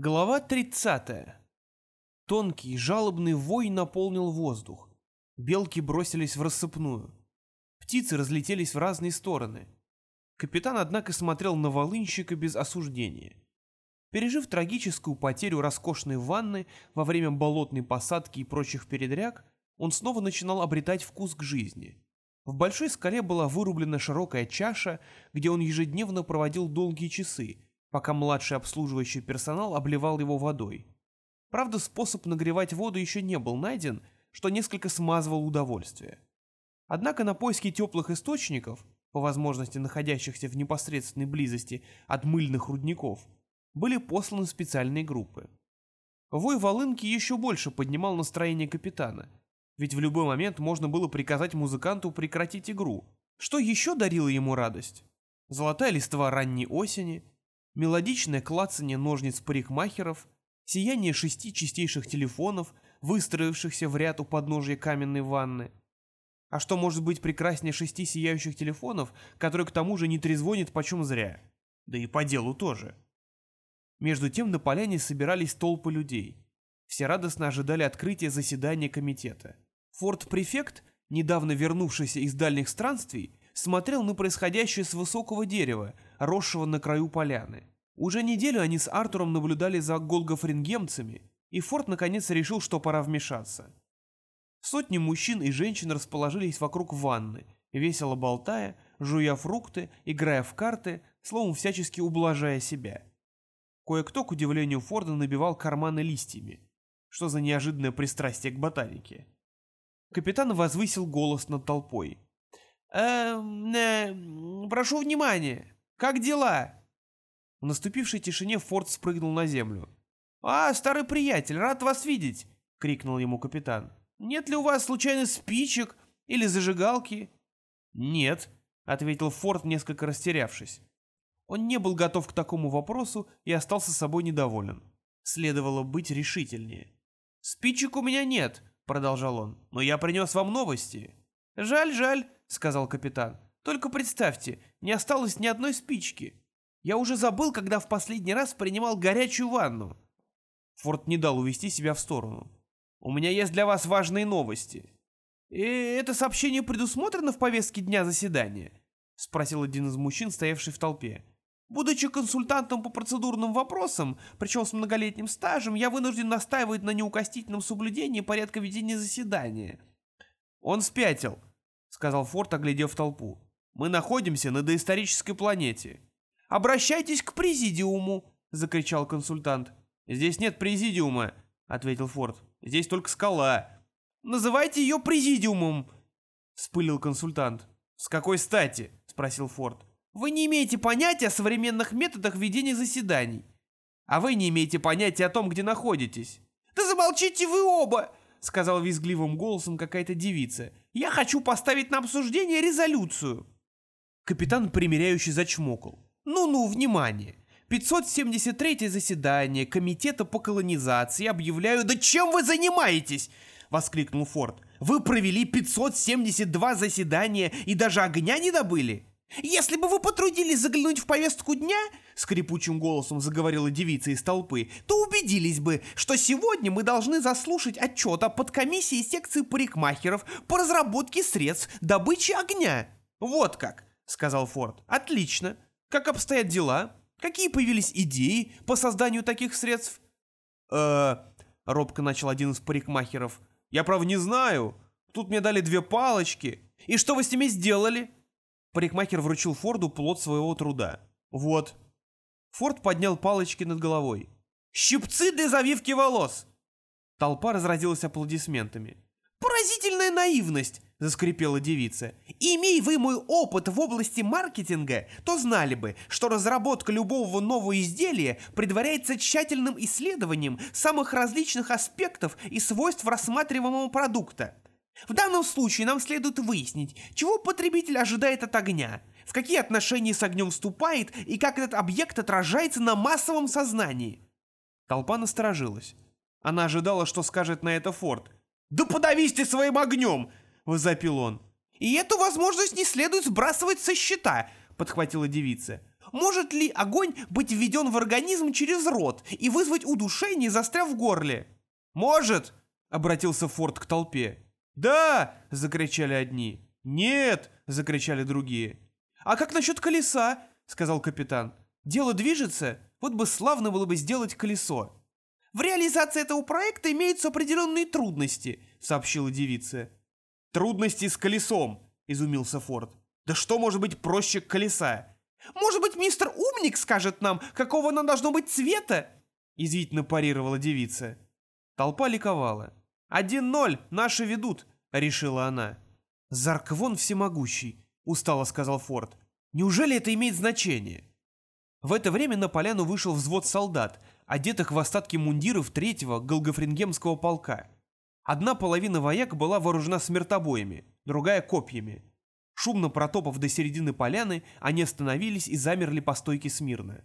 Глава 30. Тонкий, жалобный вой наполнил воздух. Белки бросились в рассыпную. Птицы разлетелись в разные стороны. Капитан, однако, смотрел на волынщика без осуждения. Пережив трагическую потерю роскошной ванны во время болотной посадки и прочих передряг, он снова начинал обретать вкус к жизни. В большой скале была вырублена широкая чаша, где он ежедневно проводил долгие часы, пока младший обслуживающий персонал обливал его водой. Правда, способ нагревать воду еще не был найден, что несколько смазывал удовольствие. Однако на поиски теплых источников, по возможности находящихся в непосредственной близости от мыльных рудников, были посланы специальные группы. Вой волынки еще больше поднимал настроение капитана, ведь в любой момент можно было приказать музыканту прекратить игру. Что еще дарило ему радость? Золотая листва ранней осени – мелодичное клацание ножниц парикмахеров, сияние шести чистейших телефонов, выстроившихся в ряд у подножия каменной ванны. А что может быть прекраснее шести сияющих телефонов, которые к тому же не трезвонят почем зря? Да и по делу тоже. Между тем на поляне собирались толпы людей. Все радостно ожидали открытия заседания комитета. Форт-префект, недавно вернувшийся из дальних странствий, смотрел на происходящее с высокого дерева, росшего на краю поляны. Уже неделю они с Артуром наблюдали за голгофрингемцами, и Форд наконец решил, что пора вмешаться. Сотни мужчин и женщин расположились вокруг ванны, весело болтая, жуя фрукты, играя в карты, словом, всячески ублажая себя. Кое-кто, к удивлению Форда, набивал карманы листьями. Что за неожиданное пристрастие к ботанике? Капитан возвысил голос над толпой. «Эм, э, прошу внимания. Как дела?» В наступившей тишине Форд спрыгнул на землю. «А, старый приятель, рад вас видеть!» — крикнул ему капитан. «Нет ли у вас случайно спичек или зажигалки?» «Нет», — ответил Форд, несколько растерявшись. Он не был готов к такому вопросу и остался собой недоволен. Следовало быть решительнее. «Спичек у меня нет», — продолжал он, — «но я принес вам новости». «Жаль, жаль», — сказал капитан. «Только представьте, не осталось ни одной спички. Я уже забыл, когда в последний раз принимал горячую ванну». Форд не дал увести себя в сторону. «У меня есть для вас важные новости». «И это сообщение предусмотрено в повестке дня заседания?» — спросил один из мужчин, стоявший в толпе. Будучи консультантом по процедурным вопросам, причем с многолетним стажем, я вынужден настаивать на неукостительном соблюдении порядка ведения заседания. Он спятил, — сказал Форд, оглядев толпу. «Мы находимся на доисторической планете». «Обращайтесь к президиуму!» — закричал консультант. «Здесь нет президиума», — ответил Форд. «Здесь только скала». «Называйте ее президиумом!» — вспылил консультант. «С какой стати?» — спросил Форд. «Вы не имеете понятия о современных методах ведения заседаний. А вы не имеете понятия о том, где находитесь». «Да замолчите вы оба!» — сказал визгливым голосом какая-то девица. «Я хочу поставить на обсуждение резолюцию». Капитан примиряющий зачмокал. «Ну-ну, внимание! 573-е заседание Комитета по колонизации объявляю... Да чем вы занимаетесь?» — воскликнул Форд. «Вы провели 572 заседания и даже огня не добыли? «Если бы вы потрудились заглянуть в повестку дня», — скрипучим голосом заговорила девица из толпы, «то убедились бы, что сегодня мы должны заслушать отчет о подкомиссии секции парикмахеров по разработке средств добычи огня». «Вот как», — сказал Форд. «Отлично. Как обстоят дела? Какие появились идеи по созданию таких средств?» «Э-э...» робко начал один из парикмахеров. «Я, правда, не знаю. Тут мне дали две палочки. И что вы с ними сделали?» Парикмахер вручил Форду плод своего труда. «Вот». Форд поднял палочки над головой. «Щипцы для завивки волос!» Толпа разразилась аплодисментами. «Поразительная наивность!» — заскрипела девица. «Имей вы мой опыт в области маркетинга, то знали бы, что разработка любого нового изделия предваряется тщательным исследованием самых различных аспектов и свойств рассматриваемого продукта. В данном случае нам следует выяснить, чего потребитель ожидает от огня, в какие отношения с огнем вступает и как этот объект отражается на массовом сознании. Толпа насторожилась. Она ожидала, что скажет на это Форд. «Да подавись ты своим огнем!» — возопил он. «И эту возможность не следует сбрасывать со счета», — подхватила девица. Может ли огонь быть введен в организм через рот и вызвать удушение, застряв в горле? Может, обратился Форд к толпе. Да, закричали одни. Нет, закричали другие. А как насчет колеса? сказал капитан. Дело движется, вот бы славно было бы сделать колесо. В реализации этого проекта имеются определенные трудности, сообщила девица. Трудности с колесом, изумился Форд. Да что может быть проще колеса? Может быть, мистер Умник скажет нам, какого нам должно быть цвета? Язвительно парировала девица. Толпа ликовала. «Один ноль, наши ведут», — решила она. «Зарквон всемогущий», — устало сказал Форд. «Неужели это имеет значение?» В это время на поляну вышел взвод солдат, одетых в остатки мундиров третьего Голгофрингемского полка. Одна половина вояк была вооружена смертобоями, другая — копьями. Шумно протопав до середины поляны, они остановились и замерли по стойке смирно.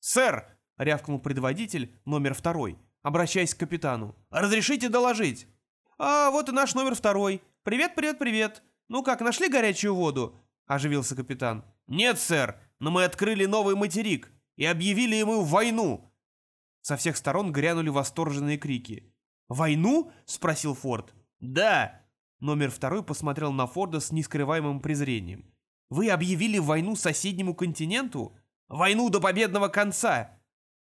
«Сэр!» — рявкнул предводитель, номер второй, обращаясь к капитану. «Разрешите доложить?» «А, вот и наш номер второй. Привет, привет, привет. Ну как, нашли горячую воду?» — оживился капитан. «Нет, сэр, но мы открыли новый материк и объявили ему войну!» Со всех сторон грянули восторженные крики. «Войну?» — спросил Форд. «Да!» Номер второй посмотрел на Форда с нескрываемым презрением. «Вы объявили войну соседнему континенту? Войну до победного конца!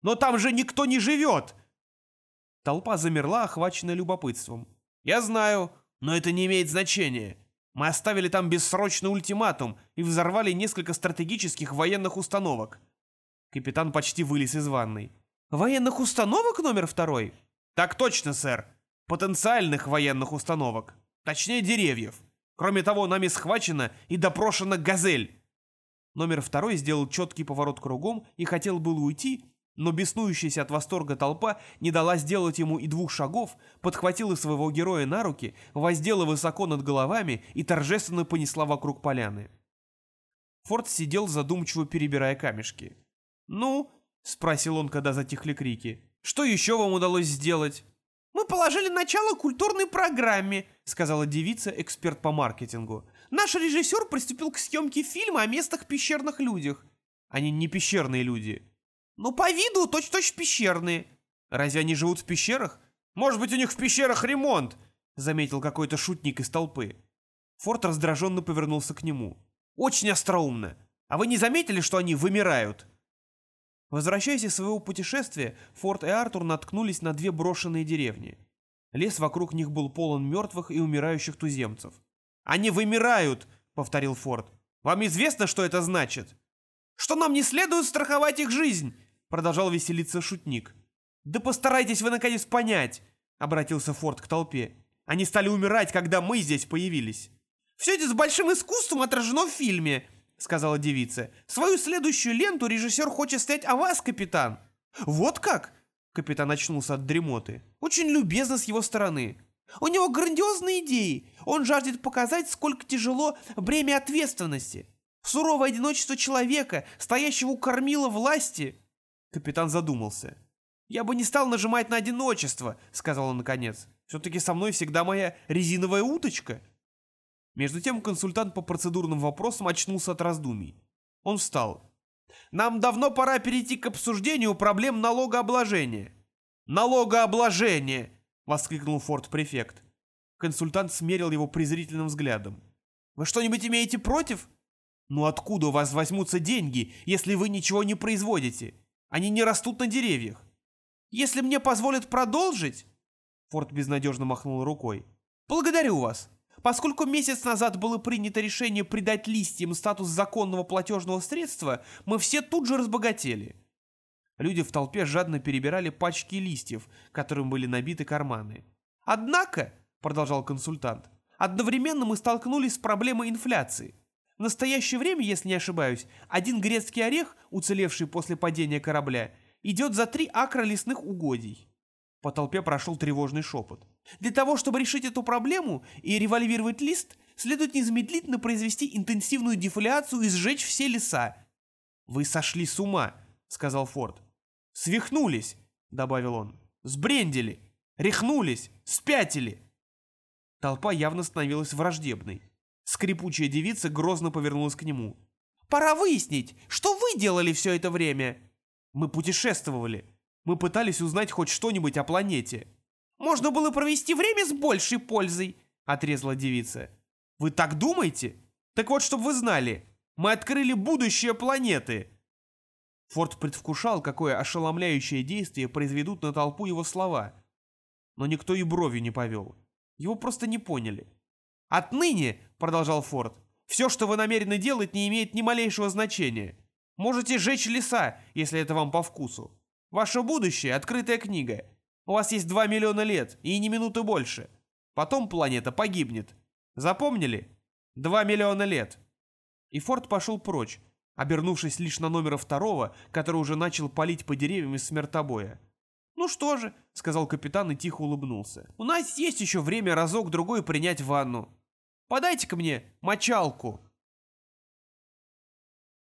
Но там же никто не живет!» Толпа замерла, охваченная любопытством. «Я знаю, но это не имеет значения. Мы оставили там бессрочный ультиматум и взорвали несколько стратегических военных установок». Капитан почти вылез из ванной. «Военных установок номер второй?» «Так точно, сэр. Потенциальных военных установок». Точнее, деревьев. Кроме того, нами схвачена и допрошена газель. Номер второй сделал четкий поворот кругом и хотел было уйти, но беснующаяся от восторга толпа не дала сделать ему и двух шагов, подхватила своего героя на руки, воздела высоко над головами и торжественно понесла вокруг поляны. Форд сидел задумчиво перебирая камешки. «Ну?» — спросил он, когда затихли крики. «Что еще вам удалось сделать?» «Мы положили начало культурной программе», — сказала девица, эксперт по маркетингу. «Наш режиссер приступил к съемке фильма о местных пещерных людях». «Они не пещерные люди». «Ну, по виду точно-точно пещерные». «Разве они живут в пещерах?» «Может быть, у них в пещерах ремонт», — заметил какой-то шутник из толпы. Форд раздраженно повернулся к нему. «Очень остроумно. А вы не заметили, что они вымирают?» Возвращаясь из своего путешествия, Форд и Артур наткнулись на две брошенные деревни. Лес вокруг них был полон мертвых и умирающих туземцев. «Они вымирают!» — повторил Форд. «Вам известно, что это значит?» «Что нам не следует страховать их жизнь!» — продолжал веселиться шутник. «Да постарайтесь вы наконец понять!» — обратился Форд к толпе. «Они стали умирать, когда мы здесь появились!» «Все это с большим искусством отражено в фильме!» Сказала девица. «Свою следующую ленту режиссер хочет снять о вас, капитан». «Вот как?» — капитан очнулся от дремоты. «Очень любезно с его стороны. У него грандиозные идеи. Он жаждет показать, сколько тяжело бремя ответственности. Суровое одиночество человека, стоящего у кормила власти». Капитан задумался. «Я бы не стал нажимать на одиночество», — сказал он наконец. «Все-таки со мной всегда моя резиновая уточка». Между тем консультант по процедурным вопросам очнулся от раздумий. Он встал. «Нам давно пора перейти к обсуждению проблем налогообложения». «Налогообложение!» — воскликнул форт-префект. Консультант смерил его презрительным взглядом. «Вы что-нибудь имеете против?» «Ну откуда у вас возьмутся деньги, если вы ничего не производите? Они не растут на деревьях». «Если мне позволят продолжить...» Форд безнадежно махнул рукой. «Благодарю вас. Поскольку месяц назад было принято решение придать листьям статус законного платежного средства, мы все тут же разбогатели. Люди в толпе жадно перебирали пачки листьев, которым были набиты карманы. «Однако», — продолжал консультант, — «одновременно мы столкнулись с проблемой инфляции. В настоящее время, если не ошибаюсь, один грецкий орех, уцелевший после падения корабля, идет за три акра лесных угодий. По толпе прошел тревожный шепот. Для того, чтобы решить эту проблему и револьвировать лист, следует незамедлительно произвести интенсивную дефоляцию и сжечь все леса. «Вы сошли с ума», — сказал Форд. «Свихнулись», — добавил он. «Сбрендили, рехнулись, спятили». Толпа явно становилась враждебной. Скрипучая девица грозно повернулась к нему. Пора выяснить, что вы делали все это время. Мы путешествовали. Мы пытались узнать хоть что-нибудь о планете. Можно было провести время с большей пользой, отрезала девица. Вы так думаете? Так вот, чтобы вы знали, мы открыли будущее планеты. Форд предвкушал, какое ошеломляющее действие произведут на толпу его слова. Но никто и бровью не повел. Его просто не поняли. «Отныне», — продолжал Форд, — «все, что вы намерены делать, не имеет ни малейшего значения. Можете сжечь леса, если это вам по вкусу. Ваше будущее — открытая книга. У вас есть два миллиона лет, и ни минуты больше. Потом планета погибнет. Запомнили? Два миллиона лет». И Форд пошел прочь, обернувшись лишь на номера второго, который уже начал палить по деревьям из смертобоя. «Ну что же», — сказал капитан и тихо улыбнулся, — «у нас есть еще время разок-другой принять ванну. Подайте-ка мне мочалку».